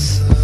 us.